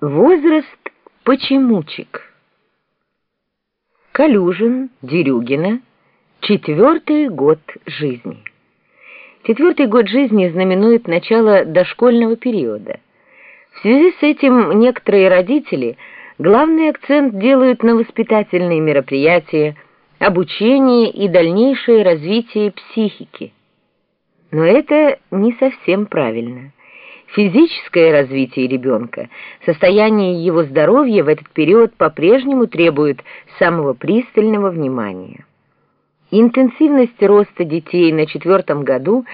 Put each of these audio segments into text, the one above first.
Возраст почемучек. Калюжин, Дерюгина, четвертый год жизни. Четвертый год жизни знаменует начало дошкольного периода. В связи с этим некоторые родители главный акцент делают на воспитательные мероприятия, обучение и дальнейшее развитие психики. Но это не совсем правильно. Физическое развитие ребенка, состояние его здоровья в этот период по-прежнему требует самого пристального внимания. Интенсивность роста детей на четвертом году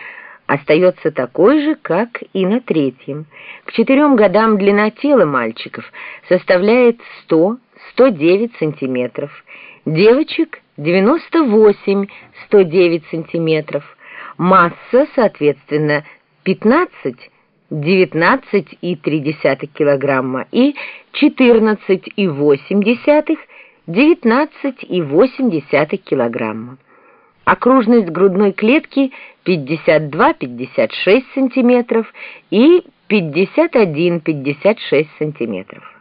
остается такой же, как и на третьем. К четырем годам длина тела мальчиков составляет 100-109 сантиметров, девочек 98-109 сантиметров, масса, соответственно, 15 19,3 килограмма и 14,8 19,8 килограмма. Окружность грудной клетки 52-56 сантиметров и 51-56 сантиметров.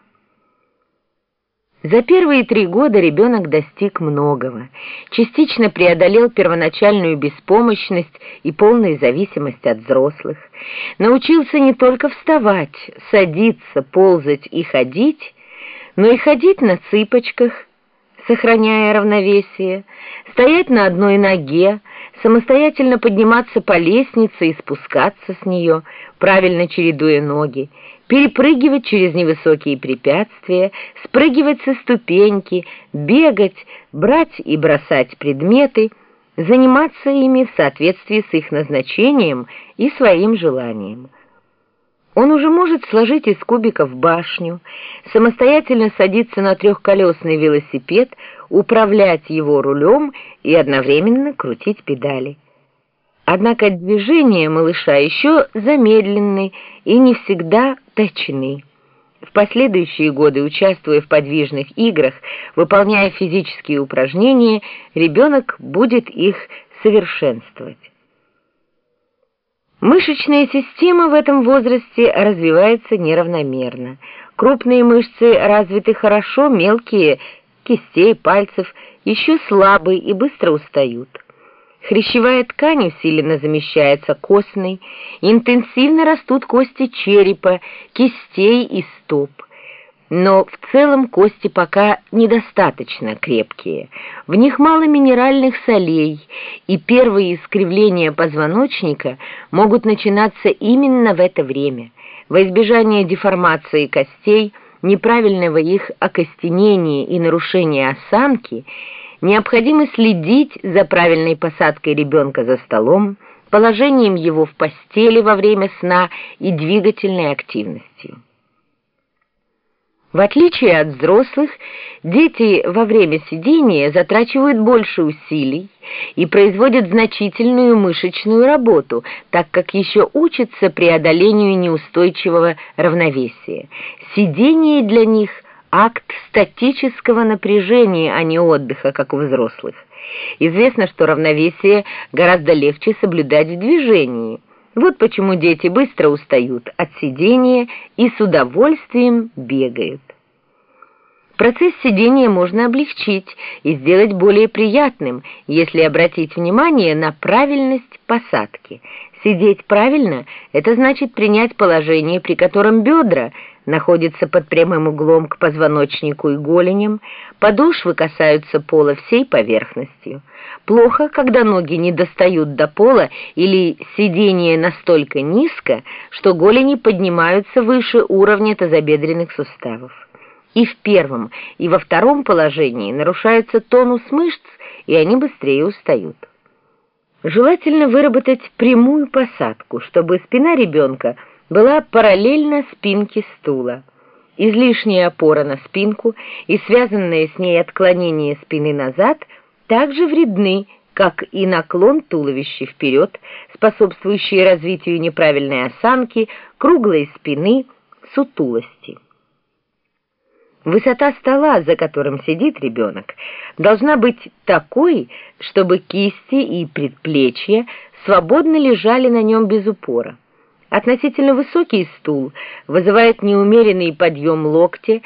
За первые три года ребенок достиг многого, частично преодолел первоначальную беспомощность и полную зависимость от взрослых, научился не только вставать, садиться, ползать и ходить, но и ходить на цыпочках, сохраняя равновесие, стоять на одной ноге, самостоятельно подниматься по лестнице и спускаться с нее, правильно чередуя ноги, перепрыгивать через невысокие препятствия, спрыгивать со ступеньки, бегать, брать и бросать предметы, заниматься ими в соответствии с их назначением и своим желанием. Он уже может сложить из кубиков башню, самостоятельно садиться на трехколесный велосипед, управлять его рулем и одновременно крутить педали. Однако движения малыша еще замедленны и не всегда точны. В последующие годы, участвуя в подвижных играх, выполняя физические упражнения, ребенок будет их совершенствовать. Мышечная система в этом возрасте развивается неравномерно. Крупные мышцы развиты хорошо, мелкие, кистей, пальцев, еще слабые и быстро устают. Хрящевая ткань усиленно замещается костной, интенсивно растут кости черепа, кистей и стоп. Но в целом кости пока недостаточно крепкие. В них мало минеральных солей, и первые искривления позвоночника могут начинаться именно в это время. Во избежание деформации костей, неправильного их окостенения и нарушения осанки – необходимо следить за правильной посадкой ребенка за столом, положением его в постели во время сна и двигательной активностью. В отличие от взрослых, дети во время сидения затрачивают больше усилий и производят значительную мышечную работу, так как еще учатся преодолению неустойчивого равновесия. Сидение для них акт статического напряжения, а не отдыха, как у взрослых. Известно, что равновесие гораздо легче соблюдать в движении. Вот почему дети быстро устают от сидения и с удовольствием бегают. Процесс сидения можно облегчить и сделать более приятным, если обратить внимание на правильность посадки. Сидеть правильно – это значит принять положение, при котором бедра – находится под прямым углом к позвоночнику и голеням, подошвы касаются пола всей поверхностью. Плохо, когда ноги не достают до пола или сидение настолько низко, что голени поднимаются выше уровня тазобедренных суставов. И в первом, и во втором положении нарушается тонус мышц, и они быстрее устают. Желательно выработать прямую посадку, чтобы спина ребенка – была параллельно спинке стула. Излишняя опора на спинку и связанное с ней отклонение спины назад также вредны, как и наклон туловища вперед, способствующий развитию неправильной осанки, круглой спины, сутулости. Высота стола, за которым сидит ребенок, должна быть такой, чтобы кисти и предплечья свободно лежали на нем без упора. Относительно высокий стул вызывает неумеренный подъем локтя